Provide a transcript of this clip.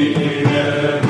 Amen.